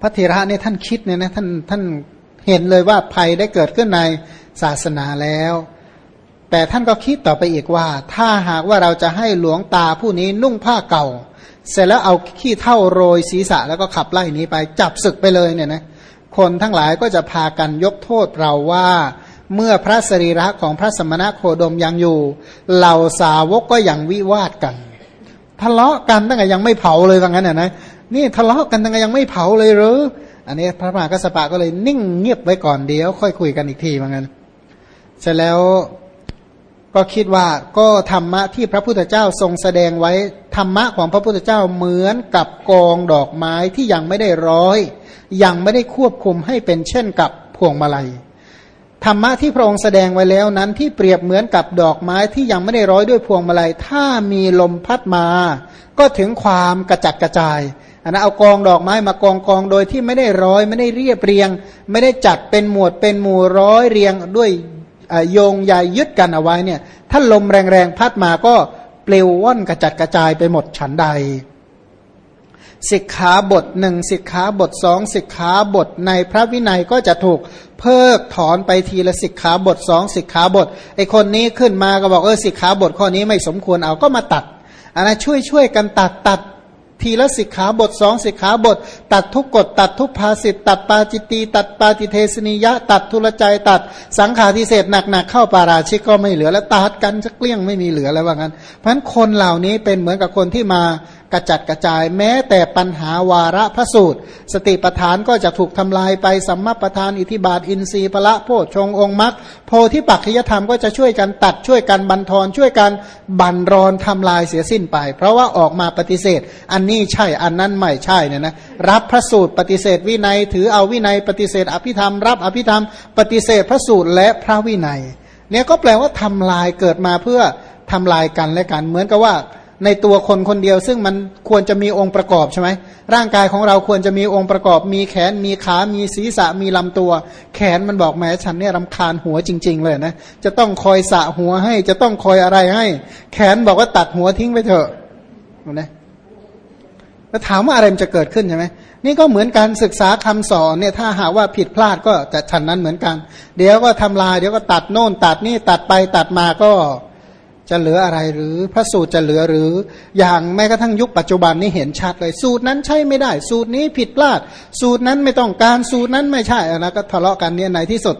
พระเถระนี่ท่านคิดเนี่ยนะท่านท่านเห็นเลยว่าภัยได้เกิดขึ้นในศาสนาแล้ว แต่ท่านก็คิดต่อไปอีกว่า ถ้าหากว่าเราจะให้หลวงตาผู้นี้นุ่งผ้าเก่า เสร็จแล้วเอาขี้เท่าโรยศีรษะแล้วก็ขับไล่นี้ไปจับศึกไปเลยเนี่ยนะคนทั้งหลายก็จะพากันยกโทษเราว่าเมื่อพระสรีระของพระสมณะโคดมยังอยู่ เหล่าสาวกก็ยังวิวาทกัน ทะเลาะกันตั้งแต่ยังไม่เผาเลยว่างั้นนะ นี่ทะเลาะกันตั้งแต่ยังไม่เผาเลยหรืออันนี้พระมหากัสปะก็เลยนิ่งเงียบไว้ก่อนเดียว ค่อยคุยกันอีกทีว่างั้นเสร็จแล้วก็คิดว่าก็ธรรมะที่พระพุทธเจ้าทรงแสดงไว้ธรรมะของพระพุทธเจ้าเหมือนกับกองดอกไม้ที่ยังไม่ได้ร้อย ยังไม่ได้ควบคุมให้เป็นเช่นกับพวงมาลัยธรรมะที่พระองค์แสดงไว้แล้วนั้นที่เปรียบเหมือนกับดอกไม้ที่ยังไม่ได้ร้อยด้วยพวงมาลัย ถ้ามีลมพัดมา ก็ถึงความกระจัดกระจาย อันนั้นเอากองดอกไม้มากองกองโดยที่ไม่ได้ร้อยไม่ได้เรียบเรียง ไม่ได้จัดเป็นหมวดเป็นหมู่ร้อยเรียงด้วยโยงใยยึดกันเอาไว้เนี่ยถ้าลมแรงๆพัดมาก็เปลวว่อนกระจัดกระจายไปหมดฉันใดสิกขาบทหนึ่งสิกขาบทสองสิกขาบทในพระวินัยก็จะถูกเพิกถอนไปทีละสิกขาบทสองสิกขาบทไอคนนี้ขึ้นมาก็บอกเออสิกขาบทข้อนี้ไม่สมควรเอาก็มาตัดอันนั้นช่วยช่วยกันตัดตัด ทีละสิกขาบทสองสิกขาบท ตัดทุกกฎตัดทุกภาสิตตัดปาจิตีตัดปาจิเทสนิยะ ตัดทุลใจตัดสังขาทิเศษหนักๆเข้าปาราชิกก็ไม่เหลือ แล้วตัดกันจะเกลี้ยงไม่มีเหลือแล้วว่างั้นเพราะฉะนั้นคนเหล่านี้เป็นเหมือนกับคนที่มากระจัดกระจายแม้แต่ปัญหาวาระพระสูตร สติปทานก็จะถูกทำลายไปสัมมาประธานอิทิบาทอินทรีย์พละโพชงองค์มรรคโพธิปัจจยธรรมก็จะช่วยกันตัดช่วยกันบันทอนช่วยกันบันรอนทำลายเสียสิ้นไป เพราะว่าออกมาปฏิเสธ อันนี้ใช่อันนั้นไม่ใช่เนี่ยนะรับพระสูตรปฏิเสธวินัย ถือเอาวินัยปฏิเสธอภิธรรม รับอภิธรรม ปฏิเสธพระสูตรและพระวินัยเนี่ยก็แปลว่าทำลายเกิดมาเพื่อทำลายกันและกันเหมือนกับว่า ในตัวคนคนเดียว ซึ่งมันควรจะมีองค์ประกอบใช่ไหมร่างกายของเราควรจะมีองค์ประกอบ มีแขนมีขา มีศีรษะมีลำตัว แขนมันบอกแม้ฉันเนี่ยรำคาญหัวจริง ๆ เลยนะจะต้องคอยสะหัวให้ จะต้องคอยอะไรให้ แขนบอกว่าตัดหัวทิ้งไปเถอะนะแล้วถามว่าอะไรมันจะเกิดขึ้นใช่ไหมนี่ก็เหมือนการศึกษาคำสอนเนี่ยถ้าหาว่าผิดพลาดก็จะฉันนั้นเหมือนกัน เดี๋ยวก็ทำลายเดี๋ยวก็ตัดโน่นตัดนี่ตัดไปตัดมาก็ จะเหลืออะไรหรือพระสูตรจะเหลือหรือ อย่างแม้กระทั่งยุคปัจจุบันนี้เห็นชัดเลย สูตรนั้นใช่ไม่ได้ สูตรนี้ผิดพลาด สูตรนั้นไม่ต้องการสูตรนั้นไม่ใช่นะก็ทะเลาะกันเนี่ยในที่สุด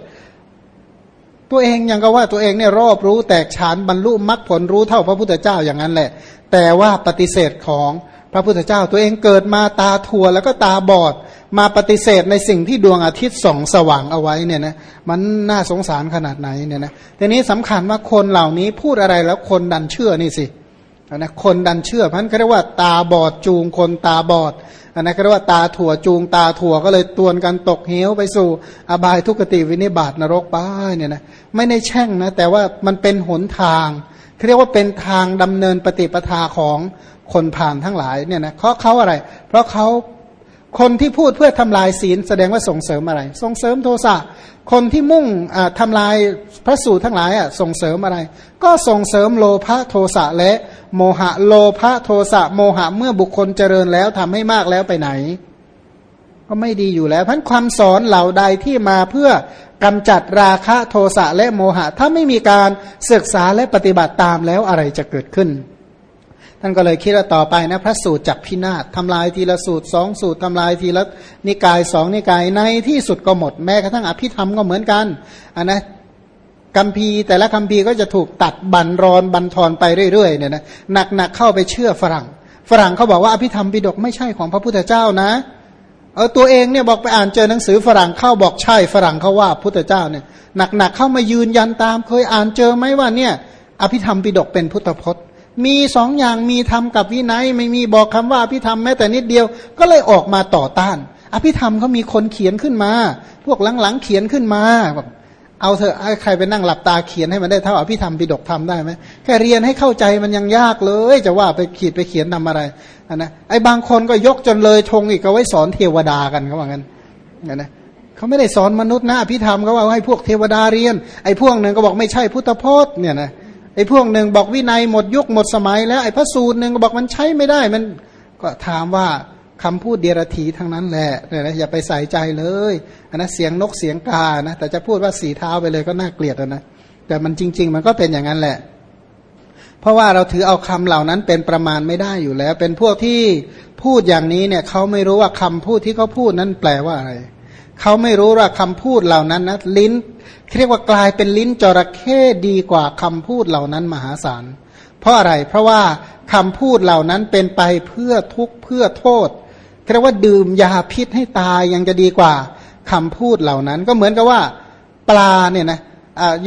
ตัวเองยังก็ว่าตัวเองเนี่ยรอบรู้แตกฉานบรรลุมรรคผลรู้เท่าพระพุทธเจ้าอย่างนั้นแหละ แต่ว่าปฏิเสธของพระพุทธเจ้า ตัวเองเกิดมาตาทัวแล้วก็ตาบอด มาปฏิเสธในสิ่งที่ดวงอาทิตย์ส่องสว่างเอาไว้เนี่ยนะมันน่าสงสารขนาดไหนเนี่ยนะทีนี้สำคัญว่าคนเหล่านี้พูดอะไรแล้วคนดันเชื่อนี่สินะคนดันเชื่อพันเขาเรียกว่าตาบอดจูงคนตาบอดอันนั้นเขาเรียกว่าตาถั่วจูงตาถั่วก็เลยตวนกันตกเหวไปสู่ อบายทุกติวินิบาตนรกป้าเนี่ยนะไม่ได้แช่งนะแต่ว่ามันเป็นหนทางเขาเรียกว่าเป็นทางดำเนินปฏิปทาของคนผ่านทั้งหลายเนี่ยนะเพราะเขาอะไร เพราะเขา คนที่พูดเพื่อทำลายศีลแสดงว่าส่งเสริมอะไร ส่งเสริมโทสะ คนที่มุ่งทำลายพระสูตรทั้งหลายอะส่งเสริมอะไร ก็ส่งเสริมโลภะโทสะและโมหะโลภะโทสะโมหะเมื่อบุคคลเจริญแล้วทำให้มากแล้วไปไหน ก็ไม่ดีอยู่แล้วเพราะความสอนเหล่าใดที่มาเพื่อกำจัดราคะโทสะและโมหะ ถ้าไม่มีการศึกษาและปฏิบัติตามแล้วอะไรจะเกิดขึ้น ท่านก็เลยคิดว่าต่อไปนะพระสูตรจักพินาศทำลายทีละสูตรสองสูตรทำลายทีละนิกายสองนิกายในที่สุดก็หมดแม้กระทั่งอภิธรรมก็เหมือนกันอันนะกัมพีแต่ละกัมพีก็จะถูกตัดบันรอนบันทอนไปเรื่อยๆเนี่ยนะหนักๆเข้าไปเชื่อฝรั่ง ฝรั่งเขาบอกว่าอภิธรรมปิฎกไม่ใช่ของพระพุทธเจ้านะเออตัวเองเนี่ยบอกไปอ่านเจอหนังสือฝรั่งเข้าบอกใช่ฝรั่งเขาว่าพุทธเจ้าเนี่ยหนักๆเข้ามายืนยันตาม เคยอ่านเจอไหมว่าเนี่ยอภิธรรมปิฎกเป็นพุทธพจน์ มีสองอย่างมีธรรมกับวินัย ไม่มีบอกคำว่าอภิธรรมแม้แต่นิดเดียว ก็เลยออกมาต่อต้าน อภิธรรมเขามีคนเขียนขึ้นมา พวกหลังๆเขียนขึ้นมาแบบเอาเถอะใครไปนั่งหลับตาเขียนให้มันได้เท่าอภิธรรมปิดกทำได้ไหมแค่เรียนให้เข้าใจมันยังยากเลย จะว่าไปขีดไปเขียนทำอะไรนะไอ้บางคนก็ยกจนเลยทงอีกก็ไว้สอนเทวดากันเขาว่างั้นนะเขาไม่ได้สอนมนุษย์นะอภิธรรมเขาเอาให้พวกเทวดาเรียน ไอ้พวกหนึ่งก็บอกไม่ใช่พุทธพจน์เนี่ยนะ ไอ้พวกหนึ่งบอกวินัยหมดยุคหมดสมัยแล้วไอ้พระสูตรหนึ่งก็บอกมันใช้ไม่ได้มันก็ถามว่าคำพูดเดียรถีทั้งนั้นแหละนะอย่าไปใส่ใจเลยอันนะเสียงนกเสียงกานะแต่จะพูดว่าสีเท้าไปเลยก็น่าเกลียดนะแต่มันจริง ๆ มันก็เป็นอย่างนั้นแหละ เพราะว่าเราถือเอาคำเหล่านั้นเป็นประมาณไม่ได้อยู่แล้ว เป็นพวกที่พูดอย่างนี้เนี่ยเขาไม่รู้ว่าคำพูดที่เขาพูดนั้นแปลว่าอะไร เขาไม่รู้ว่าคำพูดเหล่านั้นนะลิ้นเรียกว่ากลายเป็นลิ้นจระเข้ดีกว่าคำพูดเหล่านั้นมหาศาล เพราะอะไรเพราะว่าคำพูดเหล่านั้นเป็นไปเพื่อทุกข์เพื่อโทษเรียกว่าดื่มยาพิษให้ตายยังจะดีกว่าคำพูดเหล่านั้น ก็เหมือนกับว่า ปลาเนี่ยนะ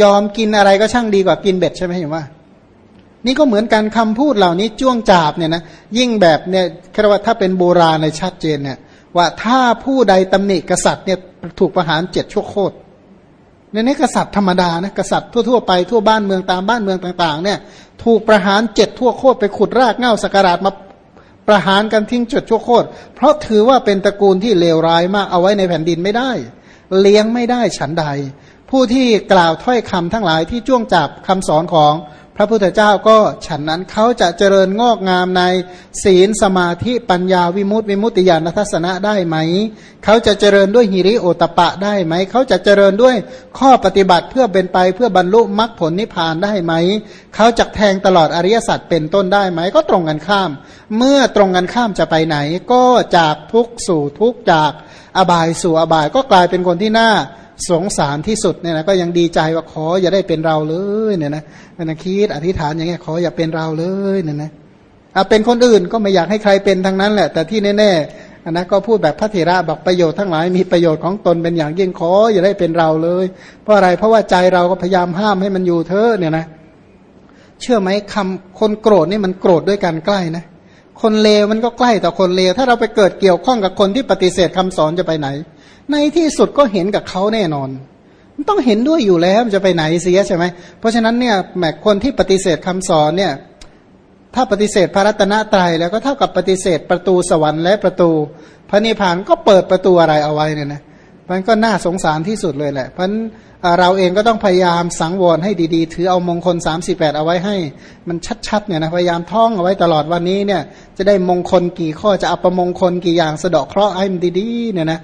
ยอมกินอะไรก็ช่างดีกว่ากินเบ็ดใช่ไหมเห็นว่า นี่ก็เหมือนกันคำพูดเหล่านี้จ้วงจาบเนี่ยนะยิ่งแบบเนี่ยเรียกว่าถ้าเป็นโบราณในชัดเจนเนี่ย ว่าถ้าผู้ใดตำหนิกษัตริย์เนี่ยถูกประหารเจ็ดชั่วโคตรในนี้กษัตริย์ธรรมดานะกษัตริย์ทั่วๆไปทั่วบ้านเมืองตามบ้านเมืองต่างๆเนี่ยถูกประหารเจ็ดทั่วโคตรไปขุดรากเง่าสกราดมาประหารกันทิ้งจุดชั่วโคตรเพราะถือว่าเป็นตระกูลที่เลวร้ายมากเอาไว้ในแผ่นดินไม่ได้ เลี้ยงไม่ได้ฉันใด ผู้ที่กล่าวถ้อยคำทั้งหลายที่จ้วงจับคำสอนของ พระพุทธเจ้าก็ฉันนั้นเขาจะเจริญงอกงามในศีลสมาธิปัญญาวิมุตติวิมุตติญาณทัศนะได้ไหม เขาจะเจริญด้วยหิริโอตปะได้ไหม เขาจะเจริญด้วยข้อปฏิบัติเพื่อเป็นไปเพื่อบรรลุมรรคผลนิพพานได้ไหม เขาจะแทงตลอดอริยสัจเป็นต้นได้ไหม ก็ตรงกันข้าม เมื่อตรงกันข้ามจะไปไหน ก็จากทุกสู่ทุกจาก อบายสู่อบายก็กลายเป็นคนที่น่าสงสารที่สุดเนี่ยนะก็ยังดีใจว่าขออย่าได้เป็นเราเลยเนี่ยนะนะคิดอธิษฐานอย่างเงี้ยขออย่าเป็นเราเลยเนี่ยนะเอาเป็นคนอื่นก็ไม่อยากให้ใครเป็นทั้งนั้นแหละ แต่ที่แน่ๆนนะก็พูดแบบพระเถระบอกประโยชน์ทั้งหลายมีประโยชน์ของตนเป็นอย่างยิ่งขออย่าได้เป็นเราเลย เพราะอะไรเพราะว่าใจเราก็พยายามห้ามให้มันอยู่เธอเนี่ยนะเชื่อไหมคำคนโกรธนี่มันโกรธด้วยกันใกล้นะ คนเลวมันก็ใกล้ต่อคนเลวถ้าเราไปเกิดเกี่ยวข้องกับคนที่ปฏิเสธคำสอนจะไปไหน ในที่สุดก็เห็นกับเขาแน่นอน มันต้องเห็นด้วยอยู่แล้วจะไปไหนเสียใช่ไหมเพราะฉะนั้นเนี่ยแมกคนที่ปฏิเสธคำสอนเนี่ยถ้าปฏิเสธพระรัตนตรัยแล้วก็เท่ากับปฏิเสธประตูสวรรค์และประตู พระนิพพานก็เปิดประตูอะไรเอาไว้เนี่ยนะ มันก็น่าสงสารที่สุดเลยแหละ เพราะเราเองก็ต้องพยายามสังวรให้ดีๆ ถือเอามงคล 38 เอาไว้ให้ มันชัดๆเนี่ยนะพยายามท่องเอาไว้ตลอดวันนี้เนี่ยจะได้มงคลกี่ข้อจะอัปมงคลกี่อย่างสะดอกเคราะห์ให้มันดีๆเนี่ยนะ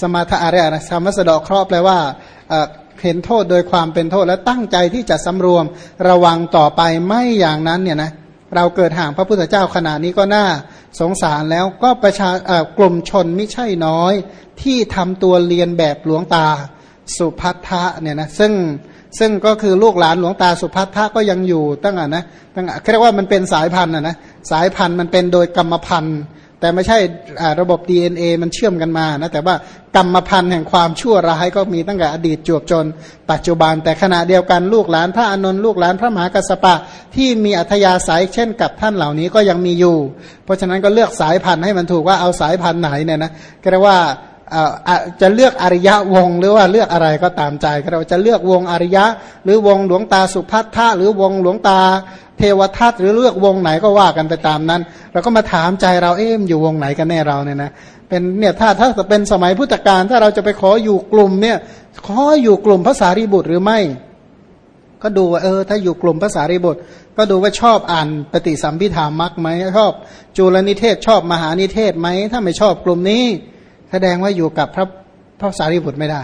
สมาธิอะไรนะคำว่าสะดอกเคราะห์แปลว่าเห็นโทษโดยความเป็นโทษและตั้งใจที่จะสำรวมระวังต่อไปไม่อย่างนั้นเนี่ยนะเราเกิดห่างพระพุทธเจ้าขนาดนี้ก็น่า สงสารแล้วก็ประชากลุ่มชนไม่ใช่น้อย ที่ทำตัวเรียนแบบหลวงตาสุพัทธะเนี่ยนะซึ่งซึ่งก็คือลูกหลานหลวงตาสุพัทธะก็ยังอยู่ตั้งอะนะตั้งอะเรียกว่ามันเป็นสายพันธุ์อะนะสายพันธุ์มันเป็นโดยกรรมพันธุ์ แต่ไม่ใช่ระบบ DNA มันเชื่อมกันมานะแต่ว่ากรรมพันธุ์แห่งความชั่วร้ายก็มีตั้งแต่อดีตจวบจน ปัจจุบัน แต่ขณะเดียวกันลูกหลานพระอนนท์ลูกหลานพระมหากัสปะที่มีอัธยาศัยเช่นกับท่านเหล่านี้ก็ยังมีอยู่ เพราะฉะนั้นก็เลือกสายพันธุ์ให้มันถูกว่าเอาสายพันธุ์ไหนเนี่ยนะก็เรียกว่าจะเลือกอริยะวงหรือว่าเลือกอะไรก็ตามใจเราจะเลือกวงอริยะ หรือวงหลวงตาสุพัทธะหรือวงหลวงตา เทวทัตหรือเลือกวงไหนก็ว่ากันไปตามนั้น เราก็มาถามใจเราเอ๊มอยู่วงไหนกันแน่เราเนี่ยนะเป็นเนี่ยถ้าถ้าเป็นสมัยพุทธกาลถ้าเราจะไปขออยู่กลุ่มเนี่ยขออยู่กลุ่มภาษารีบุตรหรือไม่ ก็ดูว่าเออ ถ้าอยู่กลุ่มภาษารีบุตร ก็ดูว่าชอบอ่านปฏิสัมพิธามักไหมชอบจุลนิเทศชอบมหานิเทศไหมถ้าไม่ชอบกลุ่มนี้ แสดงว่าอยู่กับพระพระสารีบุตรไม่ได้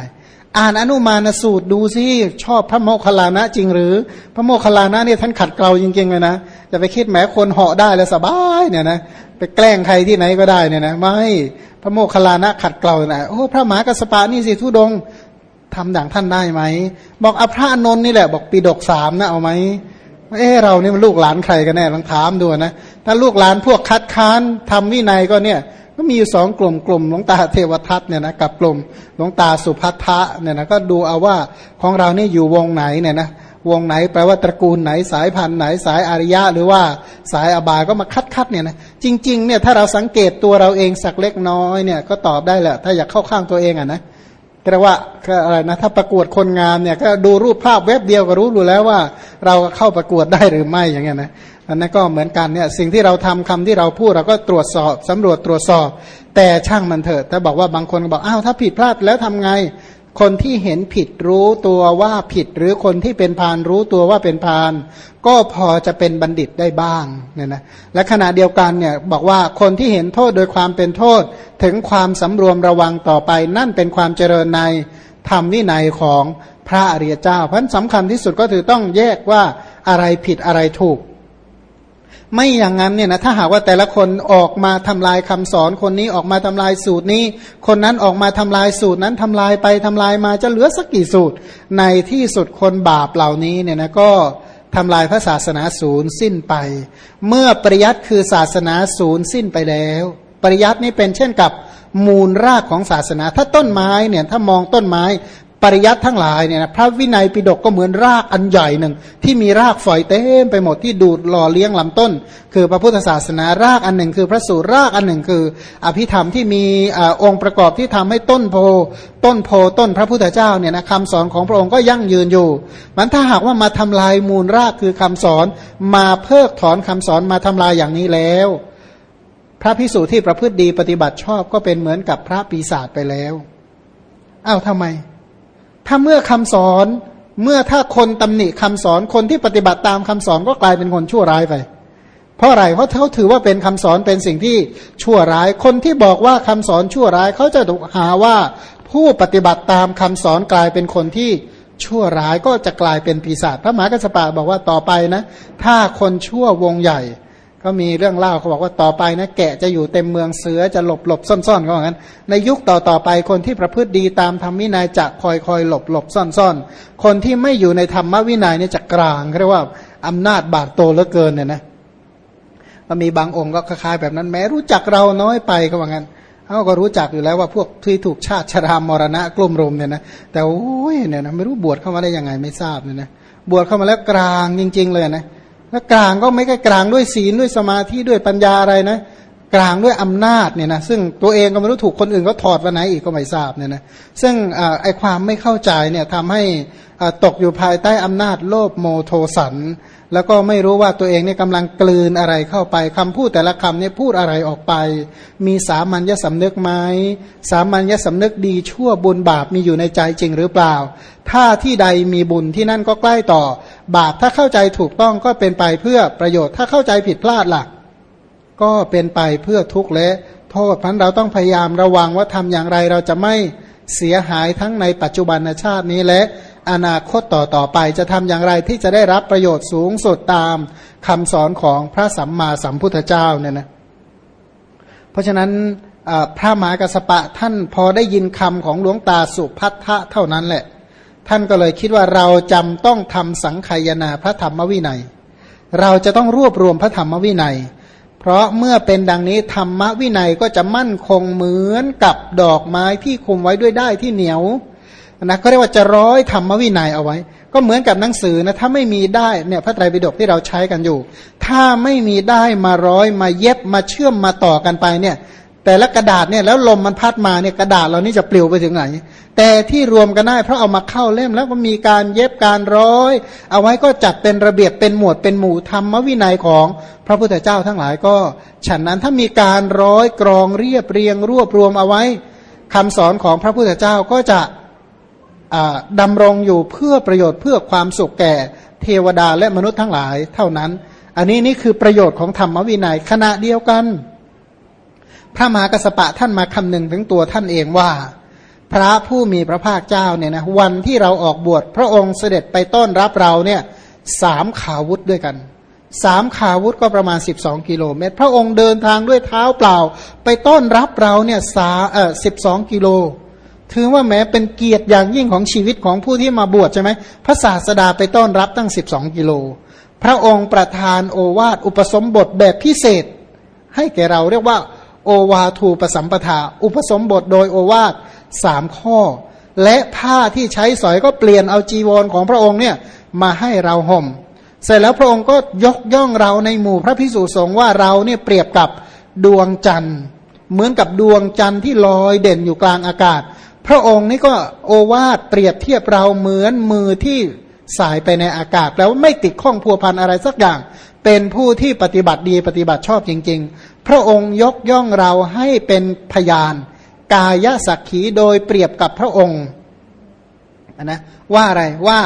อ่านอนุมานสูตรดูซิชอบพระโมคคัลลานะจริงหรือ พระโมคคัลลานะเนี่ยท่านขัดเกลาจริงๆเลยนะจะไปคิดแหมคนเหาะได้แล้วสบายเนี่ยนะไปแกล้งใครที่ไหนก็ได้เนี่ยนะไม่พระโมคคัลลานะขัดเกลานะโอ้พระหมากัสปะนี่สิทุดงทำอย่างท่านได้ไหม บอกอภระนนท์นี่แหละ บอกปีดกสามนะเอาไหมเออเรานี่มันลูกหลานใครกันแน่ลองถามดูนะถ้าลูกหลานพวกคัดค้านทำวินัยก็เนี่ย ก็มีอยู่สองกลุ่มกลุ่มหลวงตาเทวทัตเนี่ยนะกับกลุ่มหลวงตาสุพัทธะเนี่ยนะก็ดูเอาว่าของเรานี่อยู่วงไหนเนี่ยนะวงไหนแปลว่าตระกูลไหนสายพันธุ์ไหนสายอริยะ หรือว่าสายอบายก็มาคัดคัดเนี่ยนะจริงๆเนี่ยถ้าเราสังเกตตัวเราเองสักเล็กน้อยเนี่ยก็ตอบได้แหละถ้าอยากเข้าข้างตัวเองอะนะ เรียกว่าอะไรนะถ้าประกวดคนงามเนี่ยก็ดูรูปภาพเว็บเดียวก็รู้อยู่แล้วว่า เราเข้าประกวดได้หรือไม่อย่างเงี้ยนะอันนั้นก็เหมือนกันเนี่ยสิ่งที่เราทำคำที่เราพูดเราก็ตรวจสอบสำรวจตรวจสอบ แต่ช่างมันเถอะถ้าบอกว่าบางคนบอกอ้าวถ้าผิดพลาดแล้วทำไง คนที่เห็นผิดรู้ตัวว่าผิด หรือคนที่เป็นพานรู้ตัวว่าเป็นพาน ก็พอจะเป็นบัณฑิตได้บ้างเนี่ยนะและขณะเดียวกันเนี่ยบอกว่าคนที่เห็นโทษโดยความเป็นโทษถึงความสำรวมระวังต่อไป นั่นเป็นความเจริญในธรรมวินัยของพระอริยเจ้า เพราะสำคัญที่สุดก็คือต้องแยกว่าอะไรผิดอะไรถูก ไม่อย่างนั้นเนี่ยนะถ้าหากว่าแต่ละคนออกมาทำลายคำสอนคนนี้ออกมาทำลายสูตรนี้ คนนั้นออกมาทำลายสูตรนั้นทำลายไปทำลายมาจะเหลือสักกี่สูตร ในที่สุดคนบาปเหล่านี้เนี่ยนะก็ทำลายพระศาสนาศูนย์สิ้นไป เมื่อปริยัติคือศาสนาศูนย์สิ้นไปแล้ว ปริยัตินี้เป็นเช่นกับมูลรากของศาสนา ถ้าต้นไม้เนี่ยถ้ามองต้นไม้ ปริยัติทั้งหลายเนี่ยนะพระวินัยปิฎกก็เหมือนรากอันใหญ่หนึ่ง ที่มีรากฝอยเต็มไปหมดที่ดูดหล่อเลี้ยงลำต้น คือพระพุทธศาสนารากอันหนึ่ง คือพระสูตรรากอันหนึ่งคือ อภิธรรมที่มีอองค์ประกอบที่ทำให้ต้นโพต้นโพต้นพระพุทธเจ้าเนี่ยนะคำสอนของพระองค์ก็ยั่งยืนอยู่ มันถ้าหากว่ามาทำลายมูลรากคือคำสอน มาเพิกถอนคำสอนมาทำลายอย่างนี้แล้ว พระพิสูจน์ที่ประพฤติดีปฏิบัติชอบก็เป็นเหมือนกับพระปีศาจไปแล้วอ้าวทำไม ถ้าเมื่อคำสอนเมื่อถ้าคนตำหนิคำสอนคนที่ปฏิบัติตามคำสอนก็กลายเป็นคนชั่วร้ายไป เพราะอะไรเพราะเขาถือว่าเป็นคำสอนเป็นสิ่งที่ชั่วร้าย คนที่บอกว่าคำสอนชั่วร้ายเขาจะถูกหาว่าผู้ปฏิบัติตามคำสอนกลายเป็นคนที่ชั่วร้ายก็จะกลายเป็นปีศาจพระมหากัสปะบอกว่าต่อไปนะ ถ้าคนชั่ววงใหญ่ ก็มีเรื่องเล่าเขาบอกว่าต่อไปนะแกะจะอยู่เต็มเมืองเสือจะหลบหลบซ่อนซ่อนเขาบอกงั้น ในยุคต่อต่อไปคนที่ประพฤติดีตามธรรมวินัยจะคอยคอยหลบหลบซ่อนซ่อนคนที่ไม่อยู่ในธรรมวินัยเนี่ยจะกลางเรียกว่าอำนาจบาดโตเหลือเกินเนี่ยนะก็มีบางองค์ก็คล้ายๆแบบนั้น แม้รู้จักเราน้อยไปเขาบอกงั้นเขาก็รู้จักอยู่แล้วว่าพวกที่ถูกชาติชรามรณะกลุ่มรุมเนี่ยนะแต่โอ้ยเนี่ยนะไม่รู้บวชเข้ามาได้ยังไงไม่ทราบเนี่ยนะบวชเข้ามาแล้วกลางจริง ๆ เลยนะ ถ้ากลางก็ไม่ใช่กลางด้วยศีลด้วยสมาธิด้วยปัญญาอะไรนะ กลางด้วยอำนาจเนี่ยนะซึ่งตัวเองก็ไม่รู้ถูกคนอื่นก็ถอดวันไหนอีกก็ไม่ทราบเนี่ยนะซึ่งไอความไม่เข้าใจเนี่ยทำให้ตกอยู่ภายใต้อำนาจโลภโมโทสัน แล้วก็ไม่รู้ว่าตัวเองเนี่ยกำลังกลืนอะไรเข้าไปคำพูดแต่ละคำเนี่ยพูดอะไรออกไป มีสามัญญสำนึกไหมสามัญญสำนึกดีชั่วบุญบาปมีอยู่ในใจจริงหรือเปล่า ถ้าที่ใดมีบุญที่นั่นก็ใกล้ต่อบาปถ้าเข้าใจถูกต้องก็เป็นไปเพื่อประโยชน์ ถ้าเข้าใจผิดพลาดล่ะ ก็เป็นไปเพื่อทุกข์และโทษพันเราต้องพยายามระวังว่าทำอย่างไรเราจะไม่เสียหายทั้งในปัจจุบันชาตินี้และ อนาคตต่อต่อไปจะทำอย่างไรที่จะได้รับประโยชน์สูงสุดตามคำสอนของพระสัมมาสัมพุทธเจ้าเนี่ยนะเพราะฉะนั้นพระมหากัสปะท่านพอได้ยินคำของหลวงตาสุพัทธะเท่านั้นแหละ ท่านก็เลยคิดว่าเราจำต้องทำสังขยาพระธรรมวินัย เราจะต้องรวบรวมพระธรรมวินัย เพราะเมื่อเป็นดังนี้ธรรมวินัยก็จะมั่นคงเหมือนกับดอกไม้ที่คุมไว้ด้วยได้ที่เหนียว นะก็เรียกว่าจะร้อยธรรมวินัยเอาไว้ ก็เหมือนกับหนังสือนะถ้าไม่มีได้เนี่ยพระไตรปิฎกที่เราใช้กันอยู่ ถ้าไม่มีได้มาร้อยมาเย็บมาเชื่อมมาต่อกันไปเนี่ย แต่ละกระดาษเนี่ยแล้วลมมันพัดมาเนี่ยกระดาษเรานี่จะปลิวไปถึงไหน แต่ที่รวมกันได้เพราะเอามาเข้าเล่มแล้วก็มีการเย็บการร้อย เอาไว้ก็จัดเป็นระเบียบเป็นหมวดเป็นหมู่ธรรมวินัยของพระพุทธเจ้าทั้งหลายก็ฉันนั้นถ้ามีการร้อยกรองเรียบเรียงรวบรวมเอาไว้คำสอนของพระพุทธเจ้าก็จะ ดำรงอยู่เพื่อประโยชน์เพื่อความสุขแก่เทวดาและมนุษย์ทั้งหลายเท่านั้น อันนี้นี่คือประโยชน์ของธรรมวินัยขณะเดียวกัน พระมหากสปะท่านมาคำนึงถึงตัวท่านเองว่า พระผู้มีพระภาคเจ้าเนี่ยนะวันที่เราออกบวชพระองค์เสด็จไปต้อนรับเราเนี่ยสามขาวุธด้วยกันสามขาวุธก็ประมาณ 12 กิโลเมตร พระองค์เดินทางด้วยเท้าเปล่า ไปต้อนรับเราเนี่ยสาเออสิบสองกิโล ถือว่าแม้เป็นเกียรติอย่างยิ่งของชีวิตของผู้ที่มาบวชใช่ไหมพระศาสดาไปต้อนรับตั้ง 12 กิโล พระองค์ประทานโอวาทอุปสมบทแบบพิเศษ ให้แก่เราเรียกว่า โอวาทูปสัมปทา อุปสมบทโดยโอวาทสามข้อ และผ้าที่ใช้สอยก็เปลี่ยนเอาจีวรของพระองค์เนี่ยมาให้เราห่ม เสร็จแล้วพระองค์ก็ยกย่องเราในหมู่พระพิสุสงฆ์ว่าเราเนี่ยเปรียบกับดวงจันทร์ เหมือนกับดวงจันทร์ที่ลอยเด่นอยู่กลางอากาศ พระองค์นี่ก็โอวาทเปรียบเทียบเราเหมือนมือที่สายไปในอากาศแล้วไม่ติดข้องพัวพันอะไรสักอย่าง เป็นผู้ที่ปฏิบัติดีปฏิบัติชอบจริง ๆ พระองค์ยกย่องเราให้เป็นพยาน กายสักขีโดยเปรียบกับพระองค์นนะว่าอะไรว่า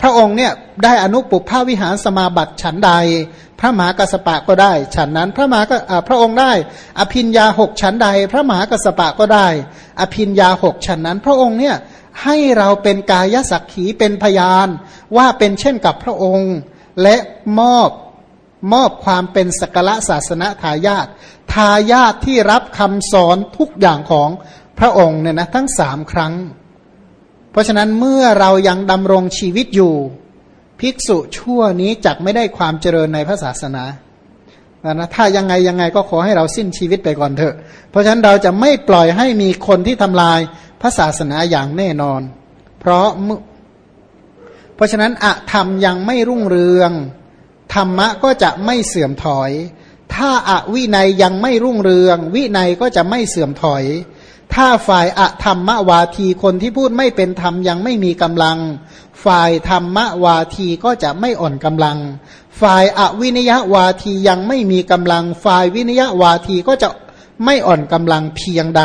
พระองค์เนี่ยได้อนุปุพภาวิหารสมาบัติฉันใด พระมหากัสปะก็ได้ ฉันนั้นพระมหาพระองค์ได้ อภินยาหกฉันใด พระมหากัสปะก็ได้ อภินยาหกฉันนั้น พระองค์เนี่ยให้เราเป็นกายสักขีเป็นพยานว่าเป็นเช่นกับพระองค์ และมอบมอบความเป็นสกละศาสนาทายาททายาทที่รับคำสอนทุกอย่างของพระองค์เนี่ยนะทั้งสามครั้ง เพราะฉะนั้นเมื่อเรายังดำรงชีวิตอยู่ ภิกษุชั่วนี้จักไม่ได้ความเจริญในพระศาสนานะถ้ายังไงยังไงก็ขอให้เราสิ้นชีวิตไปก่อนเถอะ เพราะฉะนั้นเราจะไม่ปล่อยให้มีคนที่ทำลายพระศาสนาอย่างแน่นอน เพราะ เพราะฉะนั้นอะธรรมยังไม่รุ่งเรือง ธรรมะก็จะไม่เสื่อมถอย ถ้าอาวินัยยังไม่รุ่งเรือง วินัยก็จะไม่เสื่อมถอย ถ้าฝ่ายอะธรรมวาทีคนที่พูดไม่เป็นธรรมยังไม่มีกำลัง ฝ่ายธรรมวาทีก็จะไม่อ่อนกำลัง ฝ่ายอวินยวาทียังไม่มีกำลัง ฝ่ายวินยวาทีก็จะไม่อ่อนกำลังเพียงใด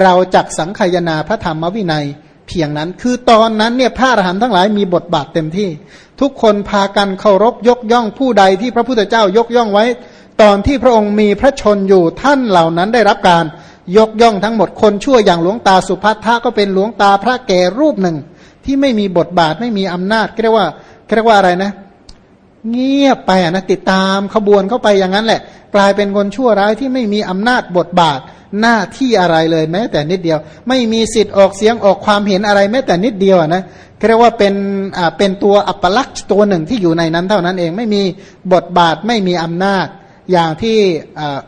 เราจักสังขยนาพระธรรมวินัยเพียงนั้น คือตอนนั้นเนี่ยพระอรหันต์ทั้งหลายมีบทบาทเต็มที่ ทุกคนพากันเคารพยกย่องผู้ใดที่พระพุทธเจ้ายกย่องไว้ ตอนที่พระองค์มีพระชนอยู่ท่านเหล่านั้นได้รับการ ยกย่องทั้งหมดคนชั่วอย่างหลวงตาสุภัททะก็เป็นหลวงตาพระแก่รูปหนึ่ง ที่ไม่มีบทบาทไม่มีอำนาจเรียกว่าเรียกว่าอะไรนะ เงียบไปนะติดตามขบวนเข้าไปอย่างนั้นแหละ กลายเป็นคนชั่วร้ายที่ไม่มีอำนาจบทบาทหน้าที่อะไรเลยแม้แต่นิดเดียว ไม่มีสิทธิ์ออกเสียงออกความเห็นอะไรแม้แต่นิดเดียวนะเรียกว่าเป็นอ่าเป็นตัวอัปลักษณ์ตัวหนึ่งที่อยู่ในนั้นเท่านั้นเองไม่มีบทบาทไม่มีอำนาจอย่างที่อ่า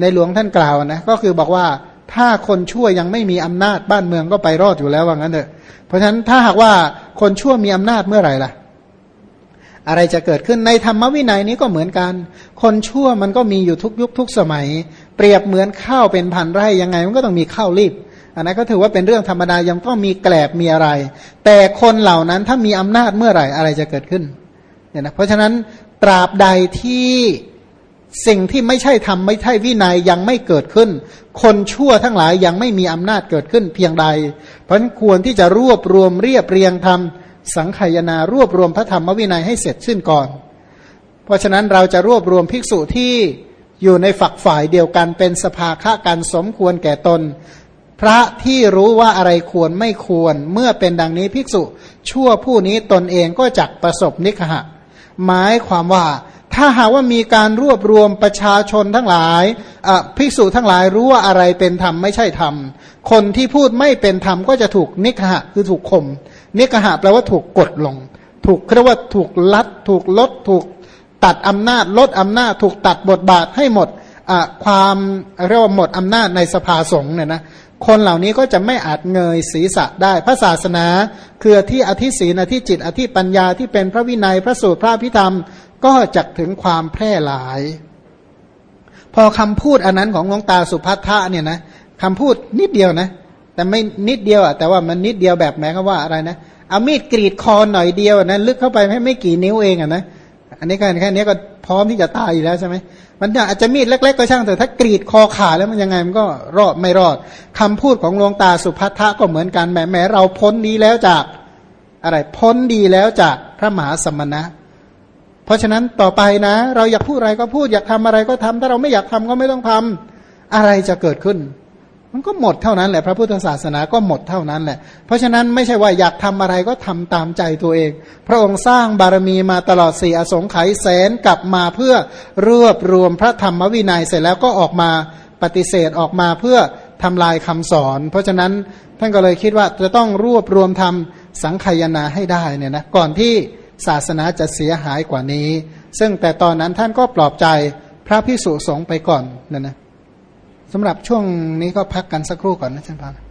ในหลวงท่านกล่าวนะก็คือบอกว่าถ้าคนชั่วยังไม่มีอำนาจบ้านเมืองก็ไปรอดอยู่แล้วว่างั้นเถอะเพราะฉะนั้นถ้าหากว่าคนชั่วมีอำนาจเมื่อไหร่ล่ะ อะไรจะเกิดขึ้นในธรรมวินัยนี้ก็เหมือนกัน คนชั่วมันก็มีอยู่ทุกยุคทุกสมัย เปรียบเหมือนข้าวเป็นพันไร่ยังไง มันก็ต้องมีข้าวรีบอันนั้นก็ถือว่าเป็นเรื่องธรรมดายังต้องมีแกลบมีอะไร แต่คนเหล่านั้นถ้ามีอำนาจเมื่อไหร่อะไรจะเกิดขึ้นเนี่ยนะเพราะฉะนั้นตราบใดที่ สิ่งที่ไม่ใช่ธรรมไม่ใช่วินัยยังไม่เกิดขึ้น คนชั่วทั้งหลายยังไม่มีอำนาจเกิดขึ้นเพียงใด เพราะควรที่จะรวบรวมเรียบเรียงทำสังขยานารวบรวมพระธรรมวินัยให้เสร็จสิ้นก่อน เพราะฉะนั้นเราจะรวบรวมภิกษุที่อยู่ในฝักฝ่ายเดียวกันเป็นสภาฆะกันสมควรแก่ตน พระที่รู้ว่าอะไรควรไม่ควรเมื่อเป็นดังนี้ภิกษุ ชั่วผู้นี้ตนเองก็จักประสบนิคหะ หมายความว่า ถ้าหากว่ามีการรวบรวมประชาชนทั้งหลายภิกษุทั้งหลายรู้ว่าอะไรเป็นธรรมไม่ใช่ธรรม คนที่พูดไม่เป็นธรรมก็จะถูกนิคหะคือถูกข่มนิกหะแปลว่าถูกกดลง ถูกเรียกว่าถูกลัด ถูกลด ถูกตัดอำนาจ ลดอำนาจ ถูกตัดบทบาทให้หมดความเรียกว่าหมดอำนาจในสภาสงฆ์เนี่ยนะ คนเหล่านี้ก็จะไม่อาจเงยศีรษะได้ พระศาสนา คือที่อธิศีนอธิจิต อธิปัญญาที่เป็นพระวินัยพระสูตรพระพิธรรม ก็จะถึงความแพร่หลาย พอคำพูดอันนั้นของหลวงตาสุภัททะเนี่ยนะคำพูดนิดเดียวนะ แต่ไม่นิดเดียวอะแต่ว่ามันนิดเดียวแบบหมายความว่าอะไรนะเอามีดกรีดคอหน่อยเดียวนะลึกเข้าไปไม่ไม่กี่นิ้วเองอะนะอันนี้แค่แค่นี้ก็พร้อมที่จะตายอยู่แล้วใช่ไหม มันอาจจะมีดเล็ก ๆ ก็ช่างแต่ถ้ากรีดคอขาดแล้วมันยังไงมันก็รอดไม่รอดคำพูดของหลวงตาสุภัททะก็เหมือนกันแหมแหมเราพ้นดีแล้วจากอะไรพ้นดีแล้วจากพระมหาสมณะ เพราะฉะนั้นต่อไปนะ เราอยากพูดอะไรก็พูดอยากทำอะไรก็ทำถ้าเราไม่อยากทำก็ไม่ต้องทำอะไรจะเกิดขึ้น มันก็หมดเท่านั้นแหละพระพุทธศาสนาก็หมดเท่านั้นแหละ เพราะฉะนั้นไม่ใช่ว่าอยากทำอะไรก็ทำตามใจตัวเอง พระองค์สร้างบารมีมาตลอดสี่อสงไขยแสนกลับมาเพื่อรวบรวมพระธรรมวินัยเสร็จแล้วก็ออกมาปฏิเสธออกมาเพื่อทำลายคำสอน เพราะฉะนั้นท่านก็เลยคิดว่าจะต้องรวบรวมทำสังขยาให้ได้เนี่ยนะก่อนที่ศาสนาจะเสียหายกว่านี้ ซึ่งแต่ตอนนั้นท่านก็ปลอบใจพระพิสุสงฆ์ไปก่อนนั่นนะ สำหรับช่วงนี้ก็พักกันสักครู่ก่อนนะท่านพาน